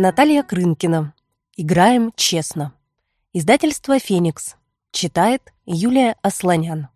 Наталья Крынкина. Играем честно. Издательство «Феникс». Читает Юлия Асланян.